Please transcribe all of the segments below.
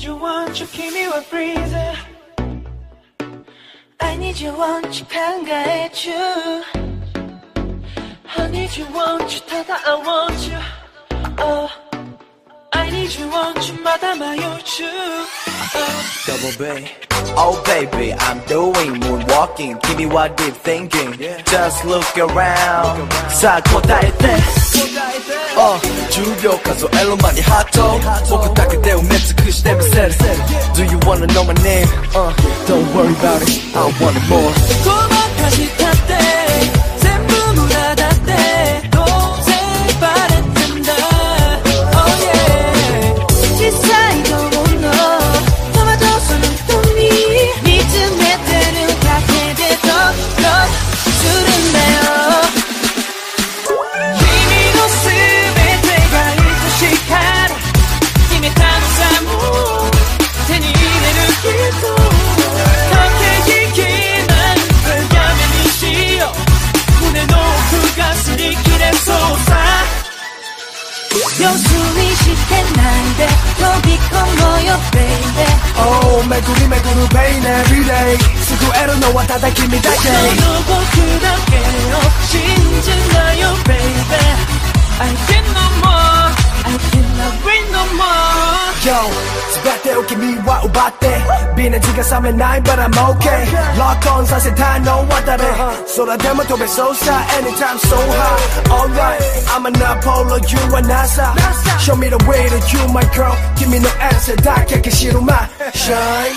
need you want you kimi wa freezer I need you want you 한가해줘 I need you want you 다다 I want you oh what you want, 주마다마 요추 Double B. Oh baby, I'm doing moonwalking. Give me what deep thinking. Just look around. 자 고다일 때 어, 주요 가서 앨런 많이 핫도 닦을 때우 맵스 그 시대 미세를 Do you wanna know my name? Uh, don't worry about it, I want it more. 고마까지 よそ見してないで飛び込もうよ baby Oh, 巡り巡る pain every day. 救えるのはただ君だけ。 이렇게 미워받대 비난지가 삼면 나인 but I'm okay. Lock on 사실 다 너와 다래 쏟아대면 도배 쏘사 anytime so high. Alright I'm an Apollo you are NASA. Show me the way to you my girl. Give me no answer 다 깨끗이 로마 Shine.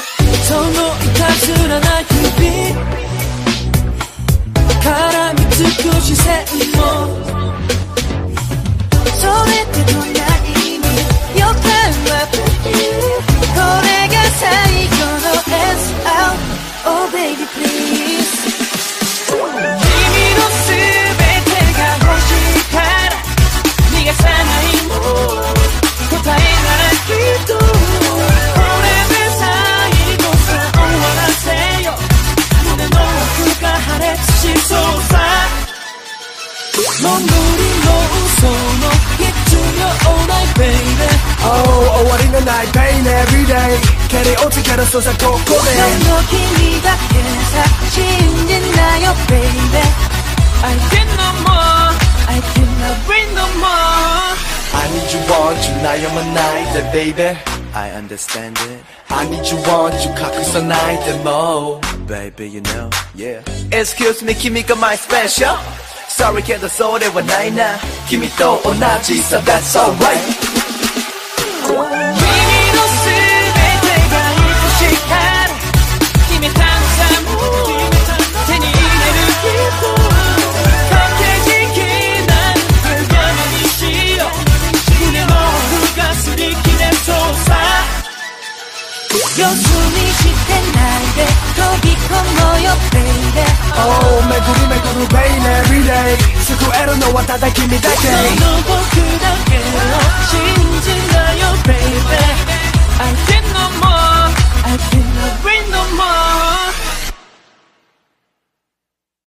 넌 우리 너우서너 It's your all night baby Oh 어워리는 나의 pain every day 캐리 어떻게든 쏟아고고래 넌너 기미가 괜찮지는 나요 baby I can no more I cannot breathe no more I need you want you 나의 my night baby I understand it I need you want you cockers all night and more Baby you know yeah Excuse me Kimika my special. Sorry けどそれはないな君と同じさ That's alright 요즘이 짙은 날에 더 깊은 너여 baby Oh 매구리 매구리 baby every day 수고해로 너와 다다 give me that day